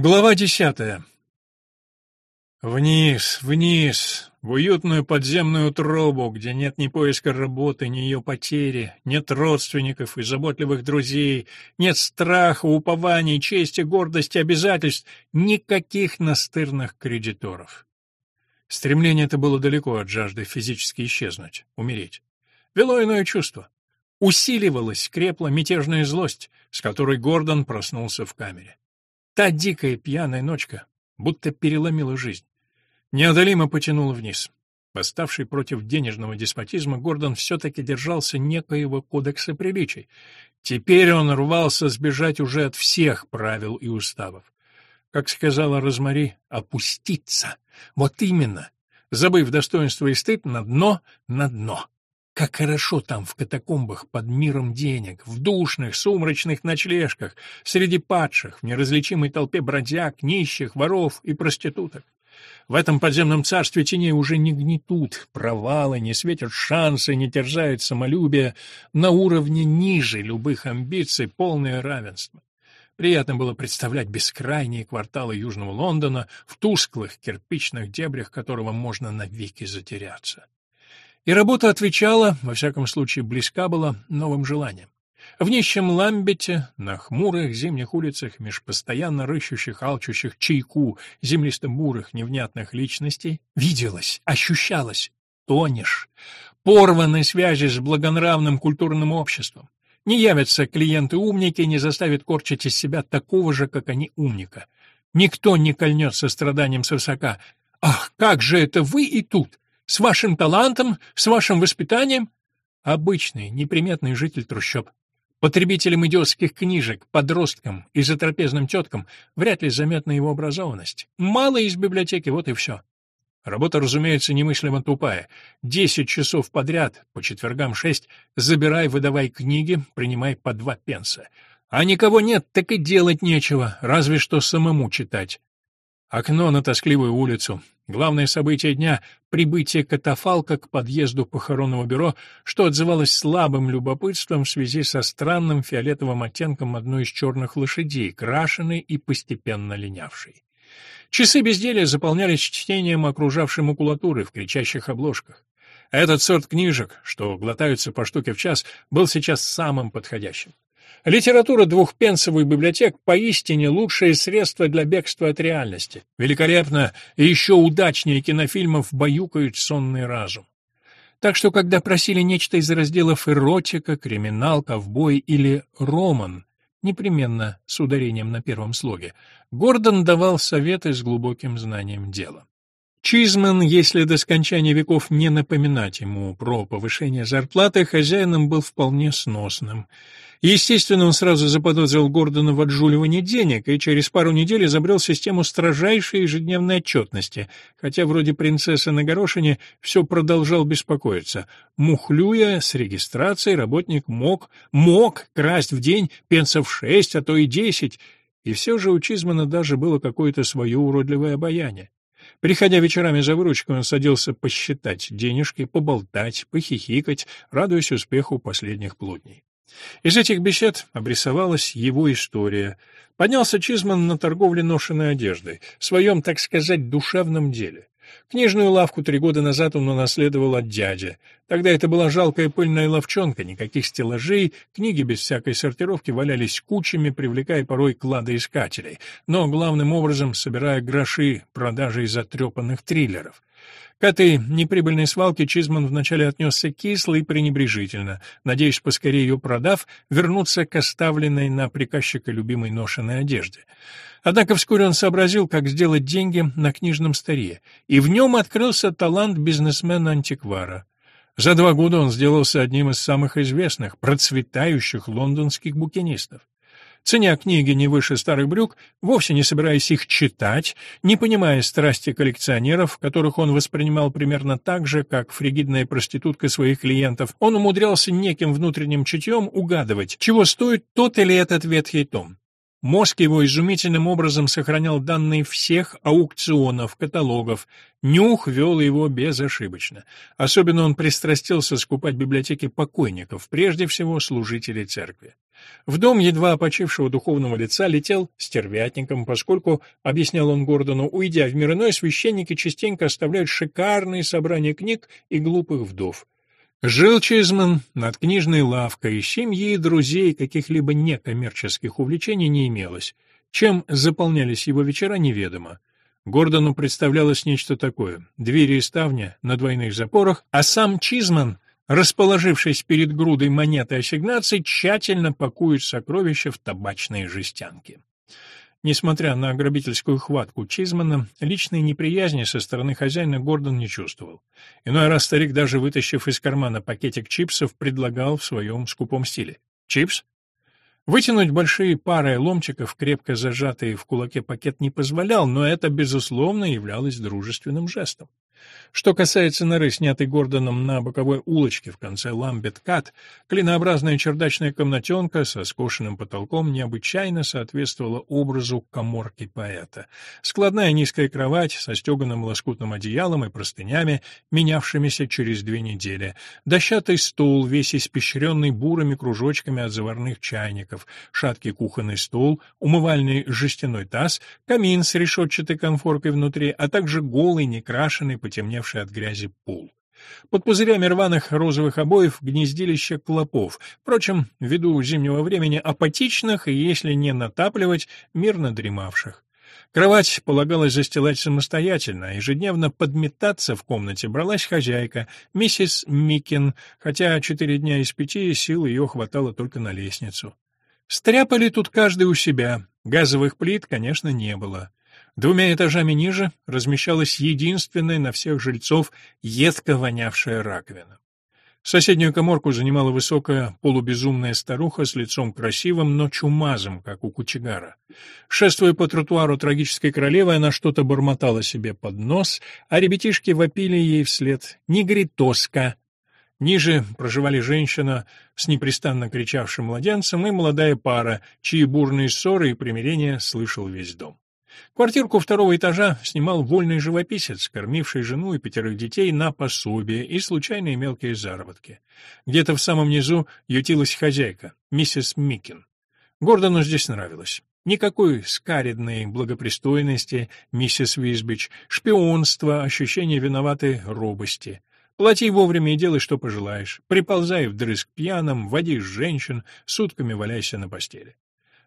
Глава десятая. Вниз, вниз, в уютную подземную тробу, где нет ни поиска работы, ни ее потери, нет родственников и заботливых друзей, нет страха, упований, чести, гордости, обязательств, никаких настырных кредиторов. Стремление это было далеко от жажды физически исчезнуть, умереть. Вело иное чувство. Усиливалась, крепла мятежная злость, с которой Гордон проснулся в камере. Та дикая пьяная ночка будто переломила жизнь. Неодолимо потянула вниз. Восставший против денежного деспотизма, Гордон все-таки держался некоего кодекса приличий. Теперь он рвался сбежать уже от всех правил и уставов. Как сказала Розмари, опуститься. Вот именно. Забыв достоинство и стыд, на дно, на дно. Как хорошо там, в катакомбах, под миром денег, в душных, сумрачных ночлежках, среди падших, в неразличимой толпе бродяг, нищих, воров и проституток. В этом подземном царстве теней уже не гнетут провалы, не светят шансы, не терзают самолюбие, на уровне ниже любых амбиций полное равенство. Приятно было представлять бескрайние кварталы Южного Лондона в тусклых кирпичных дебрях которого можно навеки затеряться. И работа отвечала, во всяком случае близка была, новым желаниям. В нищем Ламбете, на хмурых зимних улицах, меж постоянно рыщущих, алчущих чайку, землисто-бурых, невнятных личностей, виделось, ощущалось, тонешь, порваны связи с благонравным культурным обществом. Не явятся клиенты-умники, не заставят корчить из себя такого же, как они, умника. Никто не кольнет состраданием с высока. «Ах, как же это вы и тут! С вашим талантом, с вашим воспитанием? Обычный, неприметный житель трущоб. Потребителям идиотских книжек, подросткам и затрапезным теткам вряд ли заметна его образованность. Мало из библиотеки, вот и все. Работа, разумеется, немыслимо тупая. Десять часов подряд, по четвергам шесть, забирай, выдавай книги, принимай по два пенса. А никого нет, так и делать нечего, разве что самому читать. Окно на тоскливую улицу. Главное событие дня — прибытие катафалка к подъезду похоронного бюро, что отзывалось слабым любопытством в связи со странным фиолетовым оттенком одной из черных лошадей, крашеной и постепенно линявшей. Часы безделия заполнялись чтением окружавшей макулатуры в кричащих обложках. Этот сорт книжек, что глотаются по штуке в час, был сейчас самым подходящим. Литература двухпенсовых библиотек поистине лучшее средство для бегства от реальности. Великолепно и еще удачнее кинофильмов баюкают сонный разум. Так что, когда просили нечто из разделов эротика, криминал, ковбой или роман, непременно с ударением на первом слоге, Гордон давал советы с глубоким знанием дела. Чизман, если до скончания веков не напоминать ему про повышение зарплаты, хозяином был вполне сносным. Естественно, он сразу заподозрил Гордона в отжуливании денег и через пару недель изобрел систему строжайшей ежедневной отчетности, хотя вроде принцессы на горошине все продолжал беспокоиться. Мухлюя с регистрацией работник мог, мог красть в день пенсов шесть, а то и десять, и все же у Чизмана даже было какое-то свое уродливое обаяние. Приходя вечерами за выручкой, он садился посчитать денежки, поболтать, похихикать, радуясь успеху последних плотней. Из этих бесед обрисовалась его история. Поднялся Чизман на торговле ношенной одеждой, в своем, так сказать, душевном деле. Книжную лавку три года назад он унаследовал от дяди. Тогда это была жалкая пыльная ловчонка, никаких стеллажей, книги без всякой сортировки валялись кучами, привлекая порой кладоискателей, но главным образом собирая гроши продажей затрепанных триллеров. К этой неприбыльной свалке Чизман вначале отнесся кисло и пренебрежительно, надеясь, поскорее ее продав, вернуться к оставленной на приказчика любимой ношенной одежде. Однако вскоре он сообразил, как сделать деньги на книжном старье, и в нем открылся талант бизнесмена-антиквара. За два года он сделался одним из самых известных, процветающих лондонских букинистов ценя книги не выше старых брюк, вовсе не собираясь их читать, не понимая страсти коллекционеров, которых он воспринимал примерно так же, как фригидная проститутка своих клиентов, он умудрялся неким внутренним чутьем угадывать, чего стоит тот или этот ветхий том. Мозг его изумительным образом сохранял данные всех аукционов, каталогов. Нюх вел его безошибочно. Особенно он пристрастился скупать библиотеки покойников, прежде всего служителей церкви. В дом едва опочившего духовного лица летел стервятником, поскольку, объяснял он Гордону, уйдя в мир иной, священники частенько оставляют шикарные собрания книг и глупых вдов. Жил Чизман над книжной лавкой, семьи и друзей каких-либо некоммерческих увлечений не имелось. Чем заполнялись его вечера, неведомо. Гордону представлялось нечто такое. Двери и ставня на двойных запорах, а сам Чизман, расположившись перед грудой монет и ассигнаций, тщательно пакует сокровища в табачные жестянки. Несмотря на грабительскую хватку Чизмана, личной неприязни со стороны хозяина Гордон не чувствовал. Иной раз старик, даже вытащив из кармана пакетик чипсов, предлагал в своем скупом стиле. «Чипс?» Вытянуть большие пары ломтиков, крепко зажатые в кулаке пакет, не позволял, но это, безусловно, являлось дружественным жестом. Что касается норы, снятой Гордоном на боковой улочке в конце Ламбет-Кат, клинообразная чердачная комнатенка со скошенным потолком необычайно соответствовала образу коморки поэта. Складная низкая кровать со стеганым лоскутным одеялом и простынями, менявшимися через две недели, дощатый стол, весь испещренный бурыми кружочками от заварных чайников, шаткий кухонный стол, умывальный жестяной таз, камин с решетчатой конфоркой внутри, а также голый, некрашенный, потемневший от грязи пол. Под пузырями рваных розовых обоев гнездилище клопов, впрочем, ввиду зимнего времени апатичных и, если не натапливать, мирно дремавших. Кровать полагалось застилать самостоятельно, ежедневно подметаться в комнате бралась хозяйка, миссис Микин, хотя четыре дня из пяти сил ее хватало только на лестницу. Стряпали тут каждый у себя, газовых плит, конечно, не было. Двумя этажами ниже размещалась единственная на всех жильцов едко вонявшая раковина. Соседнюю коморку занимала высокая полубезумная старуха с лицом красивым, но чумазом, как у кучегара. Шествуя по тротуару трагической королевы, она что-то бормотала себе под нос, а ребятишки вопили ей вслед «Негритоска!». Ниже проживали женщина с непрестанно кричавшим младенцем и молодая пара, чьи бурные ссоры и примирения слышал весь дом. Квартирку второго этажа снимал вольный живописец, кормивший жену и пятерых детей на пособие и случайные мелкие заработки. Где-то в самом низу ютилась хозяйка, миссис Микин. Гордону здесь нравилось. Никакой скаридной благопристойности, миссис Визбич, шпионства, ощущения виноватой робости. Плати вовремя и делай, что пожелаешь. Приползай вдрызг пьяным, води женщин, сутками валяйся на постели.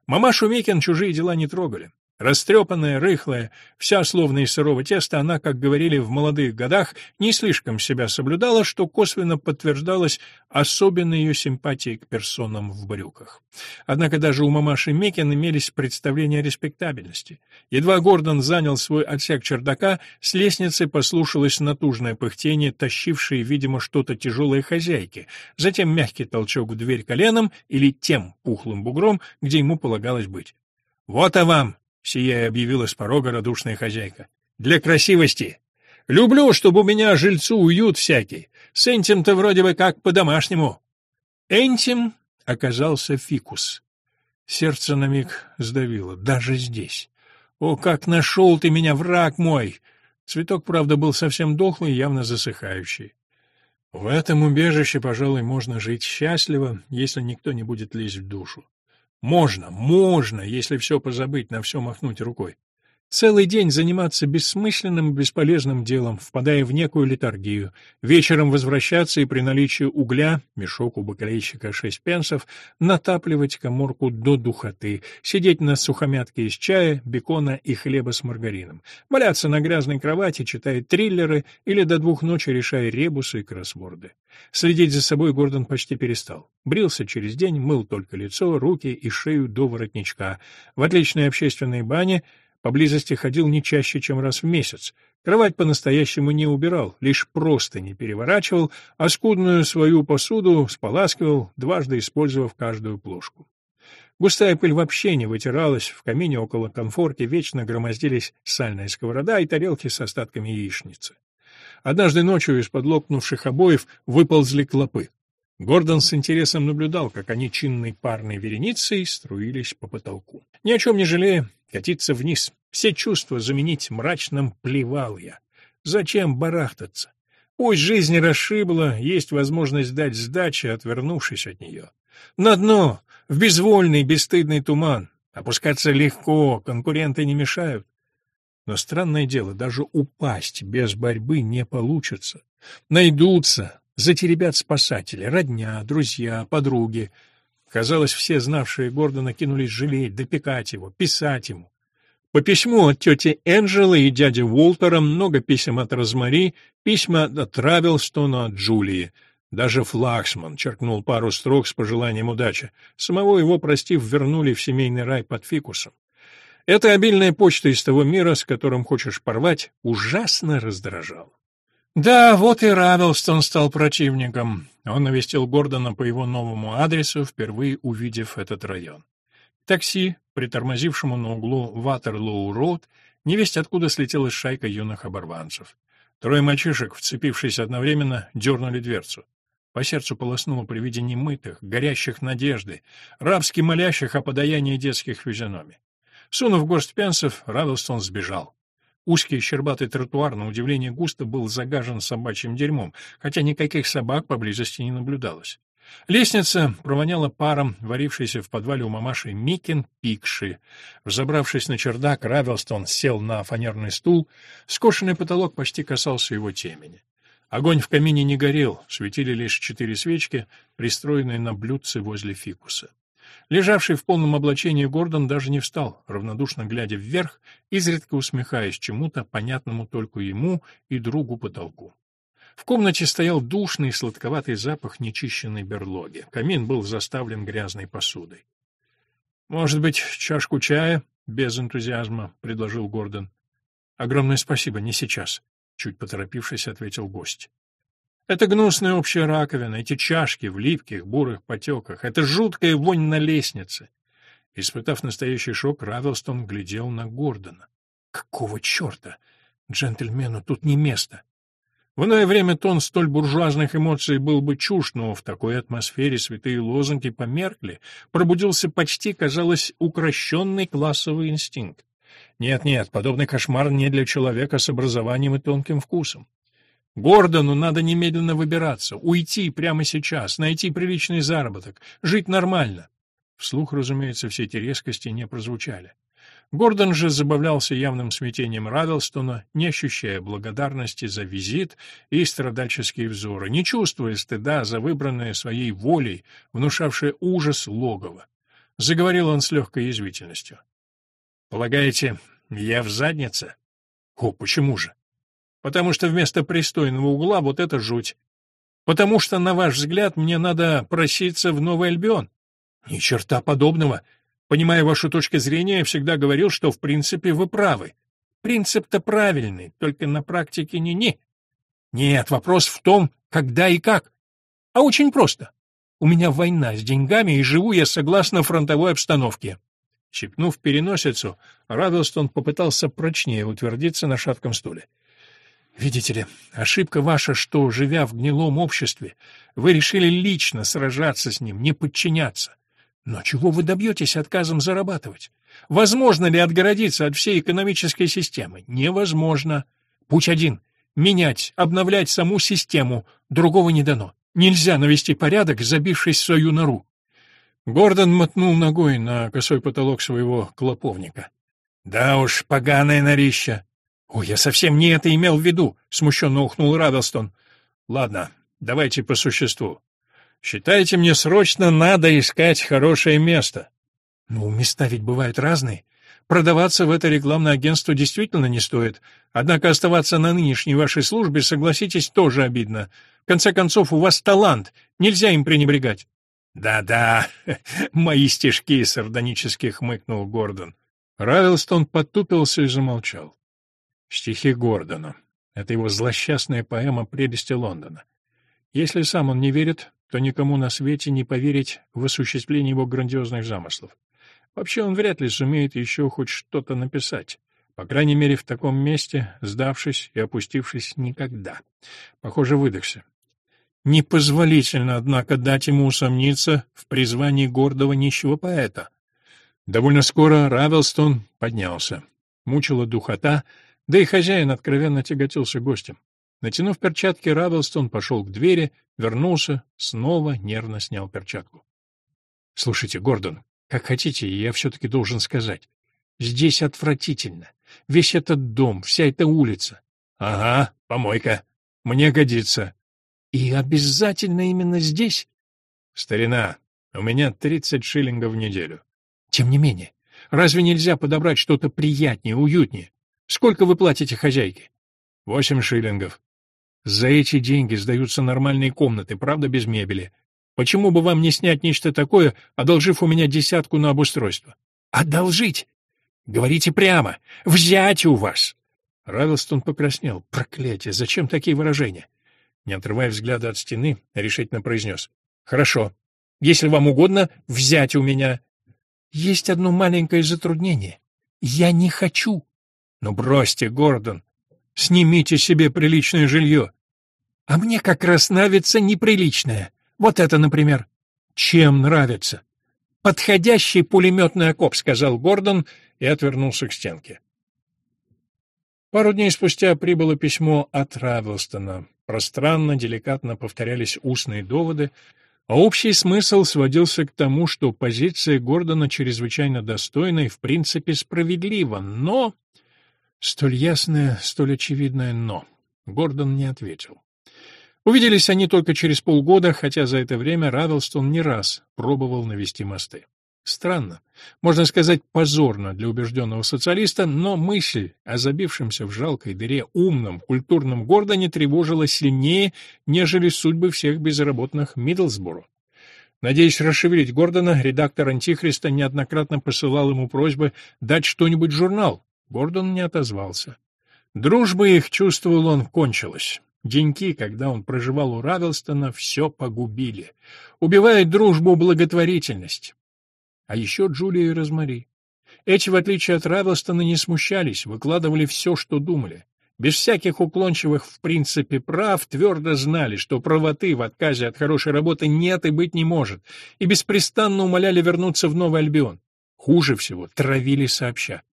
Мамашу Микин чужие дела не трогали. Растрепанная, рыхлая, вся словно из сырого теста, она, как говорили в молодых годах, не слишком себя соблюдала, что косвенно подтверждалось особенной ее симпатией к персонам в брюках. Однако даже у мамаши Мекин имелись представления о респектабельности. Едва Гордон занял свой отсек чердака, с лестницы послушалось натужное пыхтение, тащившее, видимо, что-то тяжелое хозяйки, затем мягкий толчок в дверь коленом или тем пухлым бугром, где ему полагалось быть. «Вот а вам!» — сияя объявила с порога радушная хозяйка. «Для красивости. Люблю, чтобы у меня жильцу уют всякий. С Энтим-то вроде бы как по-домашнему». Энтим оказался фикус. Сердце на миг сдавило, даже здесь. «О, как нашел ты меня, враг мой!» Цветок, правда, был совсем дохлый, явно засыхающий. В этом убежище, пожалуй, можно жить счастливо, если никто не будет лезть в душу. Можно, можно, если все позабыть, на все махнуть рукой. Целый день заниматься бессмысленным и бесполезным делом, впадая в некую летаргию, вечером возвращаться и при наличии угля, мешок у бакалейщика шесть пенсов, натапливать коморку до духоты, сидеть на сухомятке из чая, бекона и хлеба с маргарином, валяться на грязной кровати, читая триллеры или до двух ночи решая ребусы и кроссворды. Следить за собой Гордон почти перестал. Брился через день, мыл только лицо, руки и шею до воротничка. В отличной общественной бане Поблизости ходил не чаще, чем раз в месяц. Кровать по-настоящему не убирал, лишь просто не переворачивал, а скудную свою посуду споласкивал, дважды использовав каждую плошку. Густая пыль вообще не вытиралась, в камине около конфорки вечно громоздились сальная сковорода и тарелки с остатками яичницы. Однажды ночью из-под лопнувших обоев выползли клопы. Гордон с интересом наблюдал, как они чинной парной вереницей струились по потолку. Ни о чем не жалея, катиться вниз. Все чувства заменить мрачным плевал я. Зачем барахтаться? Пусть жизнь расшибла, есть возможность дать сдачи, отвернувшись от нее. На дно, в безвольный, бесстыдный туман. Опускаться легко, конкуренты не мешают. Но странное дело, даже упасть без борьбы не получится. Найдутся, затеребят спасатели, родня, друзья, подруги. Казалось, все знавшие Гордона кинулись жалеть, допекать его, писать ему. По письму от тети Энджелы и дяди Уолтера, много писем от Розмари, письма от Травелстона, от Джулии. Даже Флаксман черкнул пару строк с пожеланием удачи. Самого его, простив, вернули в семейный рай под фикусом. Эта обильная почта из того мира, с которым хочешь порвать, ужасно раздражала. Да, вот и Равелстон стал противником. Он навестил Гордона по его новому адресу, впервые увидев этот район. Такси, притормозившему на углу Ватерлоу-Роуд, невесть откуда слетела шайка юных оборванцев. Трое мальчишек, вцепившись одновременно, дернули дверцу. По сердцу полоснуло при виде немытых, горящих надежды, рабски молящих о подаянии детских физиономий. Сунув горсть пенсов, Равелстон сбежал. Узкий щербатый тротуар, на удивление густо, был загажен собачьим дерьмом, хотя никаких собак поблизости не наблюдалось. Лестница провоняла паром, варившейся в подвале у мамаши Микин Пикши. Взобравшись на чердак, Равелстон сел на фанерный стул, скошенный потолок почти касался его темени. Огонь в камине не горел, светили лишь четыре свечки, пристроенные на блюдце возле фикуса. Лежавший в полном облачении Гордон даже не встал, равнодушно глядя вверх, изредка усмехаясь чему-то, понятному только ему и другу потолку. В комнате стоял душный сладковатый запах нечищенной берлоги. Камин был заставлен грязной посудой. «Может быть, чашку чая?» — без энтузиазма предложил Гордон. «Огромное спасибо, не сейчас», — чуть поторопившись, ответил гость. Это гнусная общая раковина, эти чашки в липких, бурых потеках, это жуткая вонь на лестнице. Испытав настоящий шок, Равелстон глядел на Гордона. Какого черта? Джентльмену тут не место. В иное время тон столь буржуазных эмоций был бы чушь, но в такой атмосфере святые лозунги померкли, пробудился почти, казалось, укращенный классовый инстинкт. Нет-нет, подобный кошмар не для человека с образованием и тонким вкусом. Гордону надо немедленно выбираться, уйти прямо сейчас, найти приличный заработок, жить нормально. Вслух, разумеется, все эти резкости не прозвучали. Гордон же забавлялся явным смятением Равелстона, не ощущая благодарности за визит и страдальческие взоры, не чувствуя стыда за выбранное своей волей, внушавшее ужас логово. Заговорил он с легкой язвительностью. «Полагаете, я в заднице?» «О, почему же? Потому что вместо пристойного угла вот это жуть. Потому что, на ваш взгляд, мне надо проситься в Новый Альбион. Ни черта подобного. Понимая вашу точку зрения, я всегда говорил, что в принципе вы правы. Принцип-то правильный, только на практике не-не. Нет, вопрос в том, когда и как. А очень просто. У меня война с деньгами, и живу я согласно фронтовой обстановке. Щипнув переносицу, Радостон попытался прочнее утвердиться на шатком стуле. Видите ли, ошибка ваша, что, живя в гнилом обществе, вы решили лично сражаться с ним, не подчиняться. Но чего вы добьетесь отказом зарабатывать? Возможно ли отгородиться от всей экономической системы? Невозможно. Путь один — менять, обновлять саму систему, другого не дано. Нельзя навести порядок, забившись в свою нору. Гордон мотнул ногой на косой потолок своего клоповника. «Да уж, поганое норища! «О, я совсем не это имел в виду», — смущенно ухнул Радостон. «Ладно, давайте по существу. Считайте, мне срочно надо искать хорошее место». «Ну, места ведь бывают разные. Продаваться в это рекламное агентство действительно не стоит. Однако оставаться на нынешней вашей службе, согласитесь, тоже обидно. В конце концов, у вас талант, нельзя им пренебрегать». «Да-да, мои стишки», — сардонически хмыкнул Гордон. Равилстон потупился и замолчал. Стихи Гордона. Это его злосчастная поэма «Прелести Лондона». Если сам он не верит, то никому на свете не поверить в осуществление его грандиозных замыслов. Вообще он вряд ли сумеет еще хоть что-то написать. По крайней мере, в таком месте, сдавшись и опустившись никогда. Похоже, выдохся. Непозволительно, однако, дать ему усомниться в призвании гордого нищего поэта. Довольно скоро Равелстон поднялся. Мучила духота, да и хозяин откровенно тяготился гостем. Натянув перчатки, Равелстон пошел к двери, вернулся, снова нервно снял перчатку. — Слушайте, Гордон, как хотите, я все-таки должен сказать. Здесь отвратительно. Весь этот дом, вся эта улица. — Ага, помойка. Мне годится. — И обязательно именно здесь? — Старина, у меня тридцать шиллингов в неделю. — Тем не менее, разве нельзя подобрать что-то приятнее, уютнее? Сколько вы платите хозяйке? — Восемь шиллингов. За эти деньги сдаются нормальные комнаты, правда, без мебели. Почему бы вам не снять нечто такое, одолжив у меня десятку на обустройство? Одолжить? Говорите прямо. Взять у вас. Равелстон покраснел. Проклятие, зачем такие выражения? Не отрывая взгляда от стены, решительно произнес. Хорошо. Если вам угодно, взять у меня. Есть одно маленькое затруднение. Я не хочу. Ну бросьте, Гордон. Снимите себе приличное жилье. А мне как раз нравится неприличное. Вот это, например. Чем нравится? Подходящий пулеметный окоп, сказал Гордон и отвернулся к стенке. Пару дней спустя прибыло письмо от Равелстона. Пространно, деликатно повторялись устные доводы, а общий смысл сводился к тому, что позиция Гордона чрезвычайно достойна и в принципе справедлива, но Столь ясное, столь очевидное «но». Гордон не ответил. Увиделись они только через полгода, хотя за это время Равелстон не раз пробовал навести мосты. Странно, можно сказать, позорно для убежденного социалиста, но мысль о забившемся в жалкой дыре умном, культурном Гордоне тревожила сильнее, нежели судьбы всех безработных Миддлсборо. Надеясь расшевелить Гордона, редактор «Антихриста» неоднократно посылал ему просьбы дать что-нибудь в журнал, Гордон не отозвался. Дружба их, чувствовал он, кончилась. Деньки, когда он проживал у Равелстона, все погубили. Убивает дружбу благотворительность. А еще Джулия и Розмари. Эти, в отличие от Равелстона, не смущались, выкладывали все, что думали. Без всяких уклончивых в принципе прав твердо знали, что правоты в отказе от хорошей работы нет и быть не может, и беспрестанно умоляли вернуться в Новый Альбион. Хуже всего травили сообща.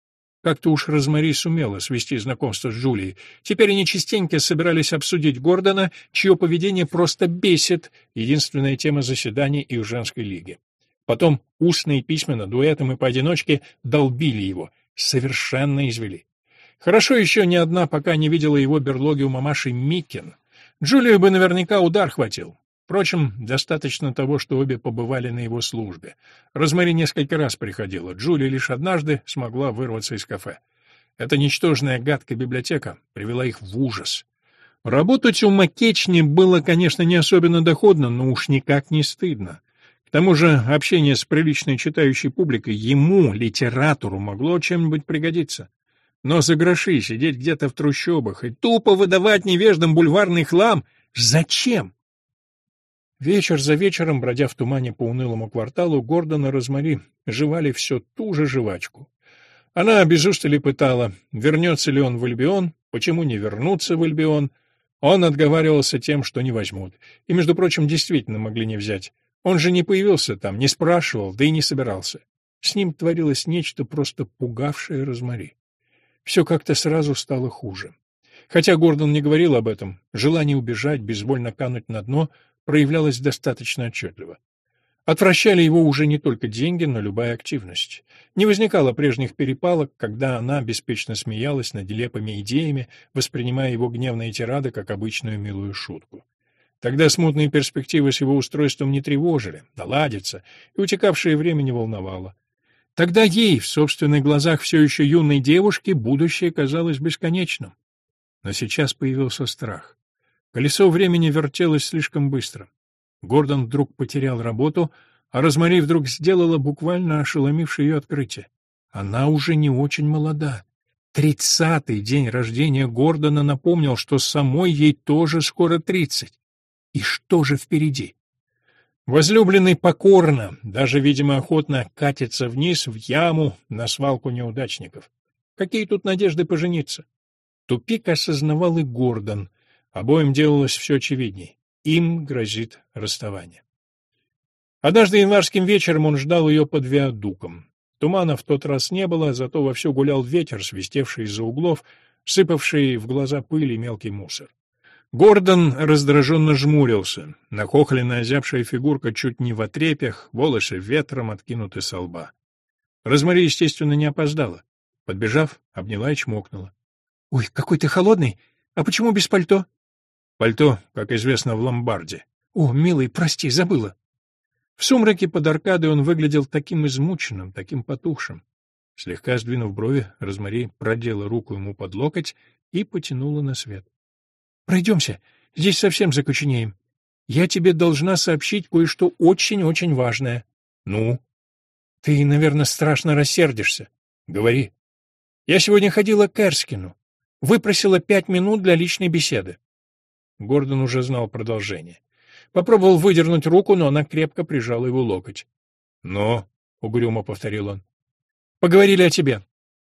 Как-то уж Розмари сумела свести знакомство с Джулией. Теперь они частенько собирались обсудить Гордона, чье поведение просто бесит, единственная тема заседаний их женской лиги. Потом устные письма на дуэтом и поодиночке долбили его, совершенно извели. Хорошо еще ни одна пока не видела его берлоги у мамаши Миккен. Джулию бы наверняка удар хватил. Впрочем, достаточно того, что обе побывали на его службе. Розмари несколько раз приходила, Джулия лишь однажды смогла вырваться из кафе. Эта ничтожная гадкая библиотека привела их в ужас. Работать у Макечни было, конечно, не особенно доходно, но уж никак не стыдно. К тому же общение с приличной читающей публикой ему, литературу, могло чем-нибудь пригодиться. Но за гроши сидеть где-то в трущобах и тупо выдавать невеждам бульварный хлам — зачем? Вечер за вечером, бродя в тумане по унылому кварталу, Гордон и Розмари жевали все ту же жвачку. Она без устали пытала, вернется ли он в Альбион, почему не вернуться в Альбион. Он отговаривался тем, что не возьмут. И, между прочим, действительно могли не взять. Он же не появился там, не спрашивал, да и не собирался. С ним творилось нечто просто пугавшее Розмари. Все как-то сразу стало хуже. Хотя Гордон не говорил об этом, желание убежать, безвольно кануть на дно — проявлялось достаточно отчетливо. Отвращали его уже не только деньги, но любая активность. Не возникало прежних перепалок, когда она беспечно смеялась над нелепыми идеями, воспринимая его гневные тирады как обычную милую шутку. Тогда смутные перспективы с его устройством не тревожили, наладиться, и утекавшее время не волновало. Тогда ей, в собственных глазах все еще юной девушки, будущее казалось бесконечным. Но сейчас появился страх. Колесо времени вертелось слишком быстро. Гордон вдруг потерял работу, а Розмари вдруг сделала буквально ошеломившее ее открытие. Она уже не очень молода. Тридцатый день рождения Гордона напомнил, что самой ей тоже скоро тридцать. И что же впереди? Возлюбленный покорно, даже, видимо, охотно катится вниз в яму на свалку неудачников. Какие тут надежды пожениться? Тупик осознавал и Гордон. Обоим делалось все очевидней. им грозит расставание. Однажды январским вечером он ждал ее под виадуком. Тумана в тот раз не было, зато вовсю гулял ветер, свистевший из-за углов, сыпавший в глаза пыль и мелкий мусор. Гордон раздраженно жмурился. Нахохленная озябшая фигурка чуть не в отрепях, волосы ветром откинуты со лба. Розмари, естественно, не опоздала. Подбежав, обняла и чмокнула. — Ой, какой ты холодный! А почему без пальто? — Пальто, как известно, в ломбарде. — О, милый, прости, забыла. В сумраке под аркадой он выглядел таким измученным, таким потухшим. Слегка сдвинув брови, Розмари продела руку ему под локоть и потянула на свет. — Пройдемся, здесь совсем закоченеем. Я тебе должна сообщить кое-что очень-очень важное. — Ну? — Ты, наверное, страшно рассердишься. — Говори. — Я сегодня ходила к Эрскину. Выпросила пять минут для личной беседы. Гордон уже знал продолжение. Попробовал выдернуть руку, но она крепко прижала его локоть. «Но», — угрюмо повторил он, — «поговорили о тебе.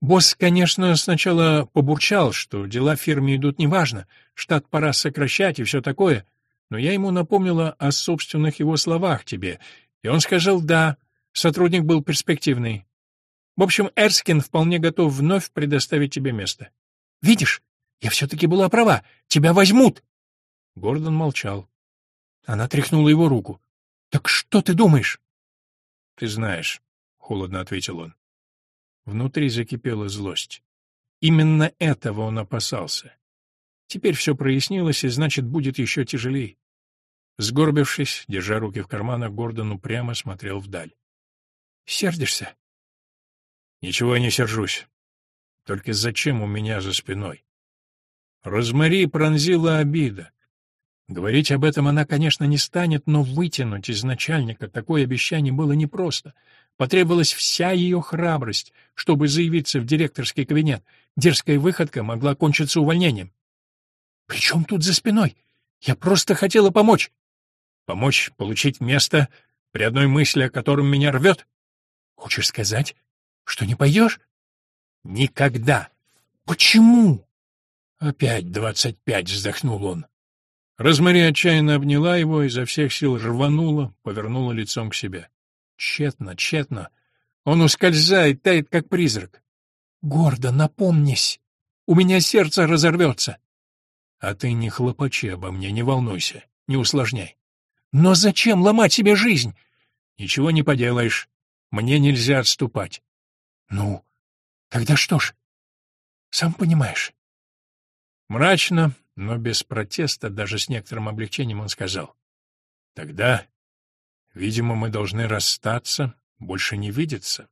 Босс, конечно, сначала побурчал, что дела в фирме идут неважно, штат пора сокращать и все такое, но я ему напомнила о собственных его словах тебе, и он сказал «да», сотрудник был перспективный. В общем, Эрскин вполне готов вновь предоставить тебе место. Видишь, я все-таки была права, тебя возьмут. Гордон молчал. Она тряхнула его руку. «Так что ты думаешь?» «Ты знаешь», — холодно ответил он. Внутри закипела злость. Именно этого он опасался. Теперь все прояснилось, и значит, будет еще тяжелее. Сгорбившись, держа руки в карманах, Гордон упрямо смотрел вдаль. «Сердишься?» «Ничего я не сержусь. Только зачем у меня за спиной?» Розмари пронзила обида. Говорить об этом она, конечно, не станет, но вытянуть из начальника такое обещание было непросто. Потребовалась вся ее храбрость, чтобы заявиться в директорский кабинет. Дерзкая выходка могла кончиться увольнением. «При чем тут за спиной? Я просто хотела помочь». «Помочь получить место при одной мысли, о котором меня рвет?» «Хочешь сказать, что не пойдешь?» «Никогда». «Почему?» «Опять двадцать пять», — вздохнул он. Розмари отчаянно обняла его, изо всех сил рванула, повернула лицом к себе. Тщетно, тщетно. Он ускользает, тает, как призрак. «Гордо, напомнись! У меня сердце разорвется!» «А ты не хлопочи обо мне, не волнуйся, не усложняй». «Но зачем ломать себе жизнь?» «Ничего не поделаешь. Мне нельзя отступать». «Ну, тогда что ж? Сам понимаешь». Мрачно, но без протеста, даже с некоторым облегчением он сказал. «Тогда, видимо, мы должны расстаться, больше не видеться».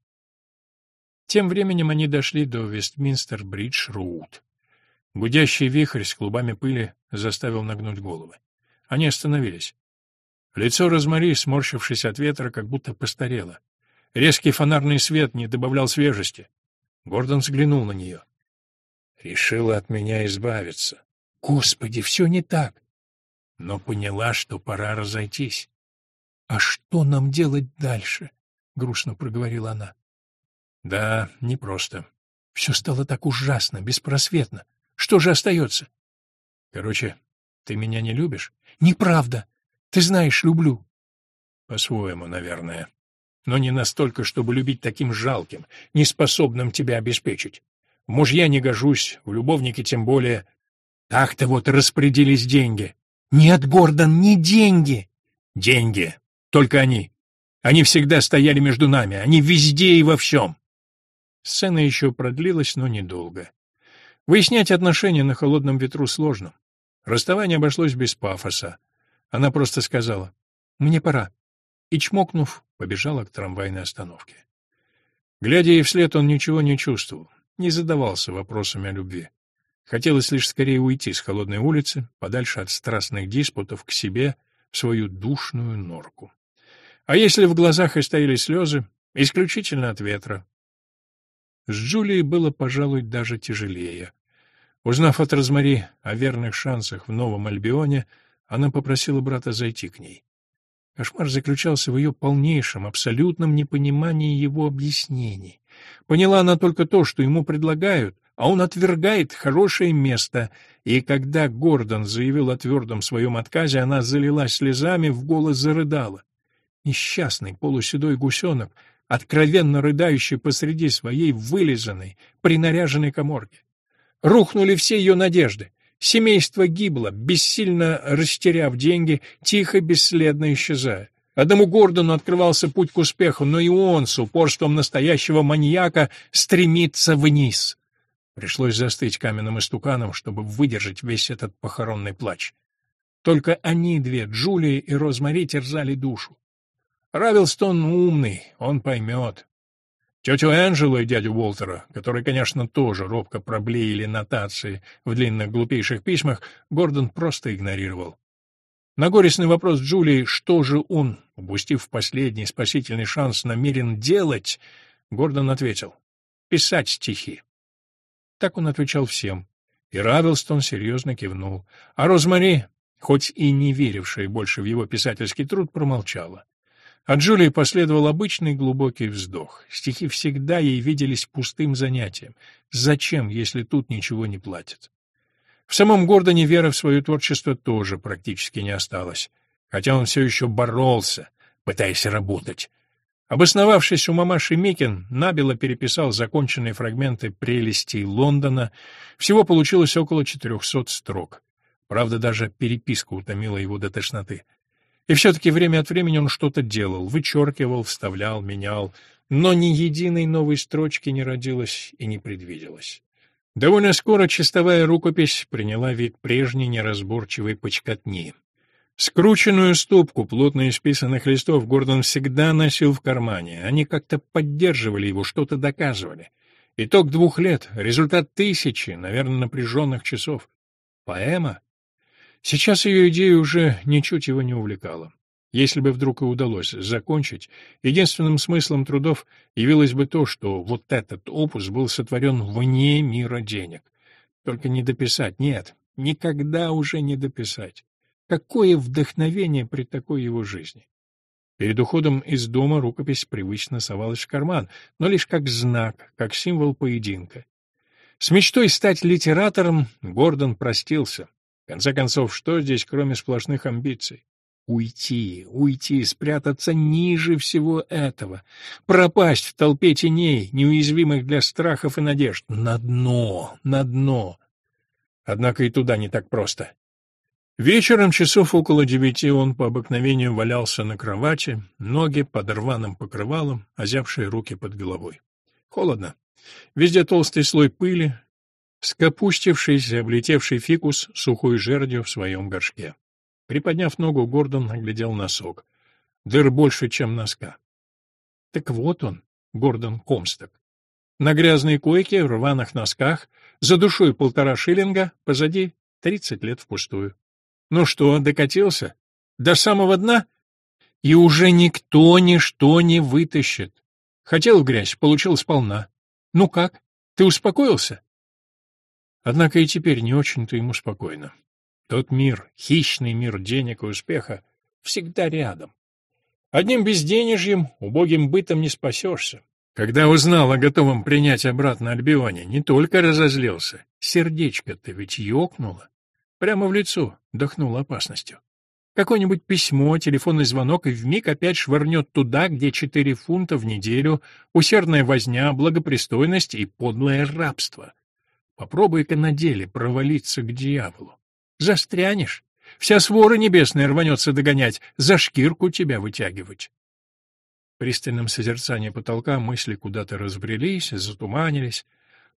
Тем временем они дошли до Вестминстер-Бридж-Роуд. Гудящий вихрь с клубами пыли заставил нагнуть головы. Они остановились. Лицо Розмари, сморщившись от ветра, как будто постарело. Резкий фонарный свет не добавлял свежести. Гордон взглянул на нее. «Решила от меня избавиться. Господи, все не так. Но поняла, что пора разойтись. А что нам делать дальше? грустно проговорила она. Да, непросто. Все стало так ужасно, беспросветно. Что же остается? Короче, ты меня не любишь? Неправда. Ты знаешь, люблю. По-своему, наверное. Но не настолько, чтобы любить таким жалким, неспособным тебя обеспечить. В мужья не гожусь, в любовнике тем более. Так-то вот распорядились деньги. Нет, Гордон, не деньги. Деньги. Только они. Они всегда стояли между нами. Они везде и во всем. Сцена еще продлилась, но недолго. Выяснять отношения на холодном ветру сложно. Расставание обошлось без пафоса. Она просто сказала «Мне пора». И, чмокнув, побежала к трамвайной остановке. Глядя ей вслед, он ничего не чувствовал, не задавался вопросами о любви. Хотелось лишь скорее уйти с холодной улицы, подальше от страстных диспутов, к себе, в свою душную норку. А если в глазах и стояли слезы, исключительно от ветра. С Джулией было, пожалуй, даже тяжелее. Узнав от Розмари о верных шансах в Новом Альбионе, она попросила брата зайти к ней. Кошмар заключался в ее полнейшем, абсолютном непонимании его объяснений. Поняла она только то, что ему предлагают — а он отвергает хорошее место. И когда Гордон заявил о твердом своем отказе, она залилась слезами, в голос зарыдала. Несчастный полуседой гусенок, откровенно рыдающий посреди своей вылизанной, принаряженной коморки. Рухнули все ее надежды. Семейство гибло, бессильно растеряв деньги, тихо, бесследно исчезая. Адаму Гордону открывался путь к успеху, но и он с упорством настоящего маньяка стремится вниз. Пришлось застыть каменным истуканом, чтобы выдержать весь этот похоронный плач. Только они две, Джулия и Розмари, терзали душу. Равилстон умный, он поймет. Тетю Энджелу и дядю Уолтера, которые, конечно, тоже робко проблеяли нотации в длинных глупейших письмах, Гордон просто игнорировал. На горестный вопрос Джулии, что же он, упустив последний спасительный шанс, намерен делать, Гордон ответил — писать стихи. Так он отвечал всем. И Равилстон серьезно кивнул. А Розмари, хоть и не верившая больше в его писательский труд, промолчала. От Джулии последовал обычный глубокий вздох. Стихи всегда ей виделись пустым занятием. Зачем, если тут ничего не платят? В самом Гордоне вера в свое творчество тоже практически не осталась, хотя он все еще боролся, пытаясь работать. Обосновавшись у мамаши Микин, набело переписал законченные фрагменты прелестей Лондона. Всего получилось около четырехсот строк. Правда, даже переписка утомила его до тошноты. И все-таки время от времени он что-то делал, вычеркивал, вставлял, менял, но ни единой новой строчки не родилось и не предвиделось. Довольно скоро чистовая рукопись приняла вид прежней неразборчивой почкотни. Скрученную стопку плотно исписанных листов Гордон всегда носил в кармане. Они как-то поддерживали его, что-то доказывали. Итог двух лет, результат тысячи, наверное, напряженных часов. Поэма? Сейчас ее идея уже ничуть его не увлекала. Если бы вдруг и удалось закончить, единственным смыслом трудов явилось бы то, что вот этот опус был сотворен вне мира денег. Только не дописать, нет, никогда уже не дописать. Какое вдохновение при такой его жизни! Перед уходом из дома рукопись привычно совалась в карман, но лишь как знак, как символ поединка. С мечтой стать литератором Гордон простился. В конце концов, что здесь, кроме сплошных амбиций? Уйти, уйти, спрятаться ниже всего этого, пропасть в толпе теней, неуязвимых для страхов и надежд, на дно, на дно. Однако и туда не так просто. Вечером часов около девяти он по обыкновению валялся на кровати, ноги под рваным покрывалом, озявшие руки под головой. Холодно. Везде толстый слой пыли, скопустившийся, облетевший фикус сухой жердью в своем горшке. Приподняв ногу, Гордон оглядел носок. Дыр больше, чем носка. Так вот он, Гордон Комсток. На грязной койке, в рваных носках, за душой полтора шиллинга, позади тридцать лет впустую. Ну что, докатился? До самого дна? И уже никто ничто не вытащит. Хотел в грязь, получил сполна. Ну как, ты успокоился? Однако и теперь не очень-то ему спокойно. Тот мир, хищный мир денег и успеха, всегда рядом. Одним безденежьем, убогим бытом не спасешься. Когда узнал о готовом принять обратно Альбионе, не только разозлился, сердечко-то ведь ёкнуло. Прямо в лицо дохнуло опасностью. Какое-нибудь письмо, телефонный звонок и вмиг опять швырнет туда, где четыре фунта в неделю, усердная возня, благопристойность и подлое рабство. Попробуй-ка на деле провалиться к дьяволу. Застрянешь. Вся свора небесная рванется догонять, за шкирку тебя вытягивать. В пристальном созерцании потолка мысли куда-то разбрелись, затуманились.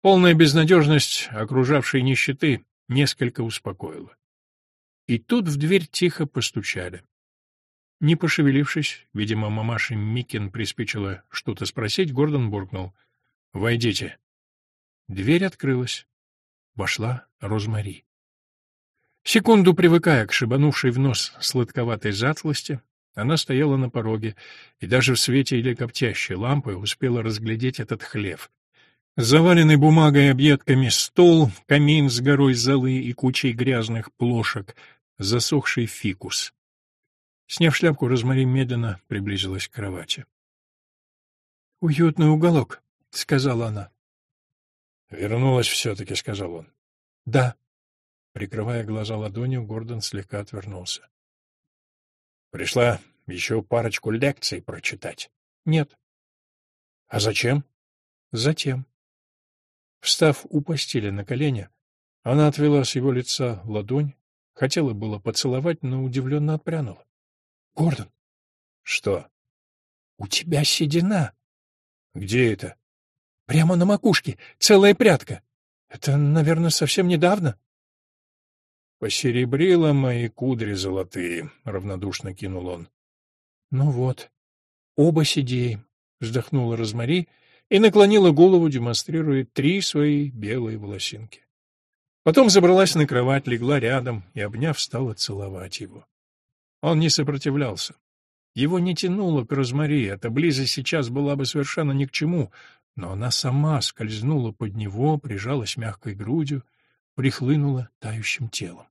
Полная безнадежность окружавшей нищеты несколько успокоило. И тут в дверь тихо постучали. Не пошевелившись, видимо, мамаша Микин приспичила что-то спросить, Гордон буркнул. «Войдите». Дверь открылась. Вошла Розмари. Секунду привыкая к шибанувшей в нос сладковатой затлости, она стояла на пороге и даже в свете или коптящей лампы успела разглядеть этот хлев, Заваленный бумагой и объедками стол, камин с горой золы и кучей грязных плошек, засохший фикус. Сняв шляпку, Розмари медленно приблизилась к кровати. «Уютный уголок», — сказала она. «Вернулась все-таки», — сказал он. «Да». Прикрывая глаза ладонью, Гордон слегка отвернулся. «Пришла еще парочку лекций прочитать?» «Нет». «А зачем?» «Затем». Встав у постели на колени, она отвела с его лица ладонь, хотела было поцеловать, но удивленно отпрянула. — Гордон! — Что? — У тебя седина. — Где это? — Прямо на макушке, целая прядка. Это, наверное, совсем недавно. — Посеребрила мои кудри золотые, — равнодушно кинул он. — Ну вот, оба сидеем, — вздохнула Розмари и наклонила голову, демонстрируя три свои белые волосинки. Потом забралась на кровать, легла рядом и, обняв, стала целовать его. Он не сопротивлялся. Его не тянуло к Розмари, эта близость сейчас была бы совершенно ни к чему, но она сама скользнула под него, прижалась мягкой грудью, прихлынула тающим телом.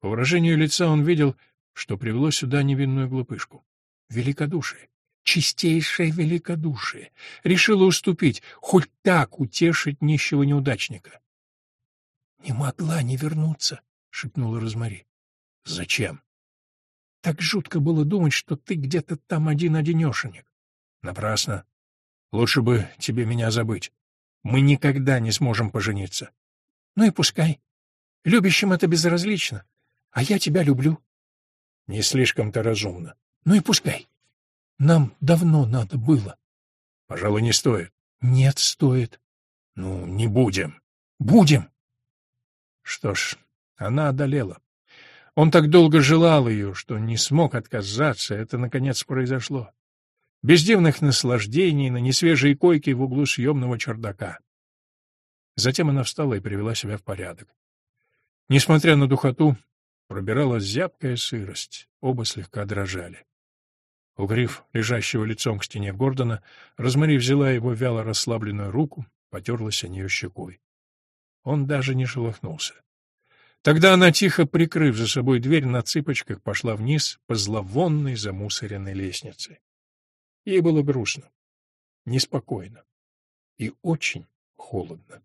По выражению лица он видел, что привело сюда невинную глупышку. Великодушие, чистейшее великодушие. Решила уступить, хоть так утешить нищего неудачника. — Не могла не вернуться, — шепнула Розмари. — Зачем? — Так жутко было думать, что ты где-то там один-одинешенек. — Напрасно. Лучше бы тебе меня забыть. Мы никогда не сможем пожениться. — Ну и пускай. Любящим это безразлично. А я тебя люблю. — Не слишком-то разумно. — Ну и пускай. Нам давно надо было. — Пожалуй, не стоит. — Нет, стоит. — Ну, не будем. — Будем. Что ж, она одолела. Он так долго желал ее, что не смог отказаться, это, наконец, произошло. Без дивных наслаждений на несвежей койке в углу съемного чердака. Затем она встала и привела себя в порядок. Несмотря на духоту, пробиралась зябкая сырость, оба слегка дрожали. Угрив лежащего лицом к стене Гордона, Розмари взяла его вяло расслабленную руку, потерлась о нее щекой. Он даже не шелохнулся. Тогда она, тихо прикрыв за собой дверь, на цыпочках пошла вниз по зловонной замусоренной лестнице. Ей было грустно, неспокойно и очень холодно.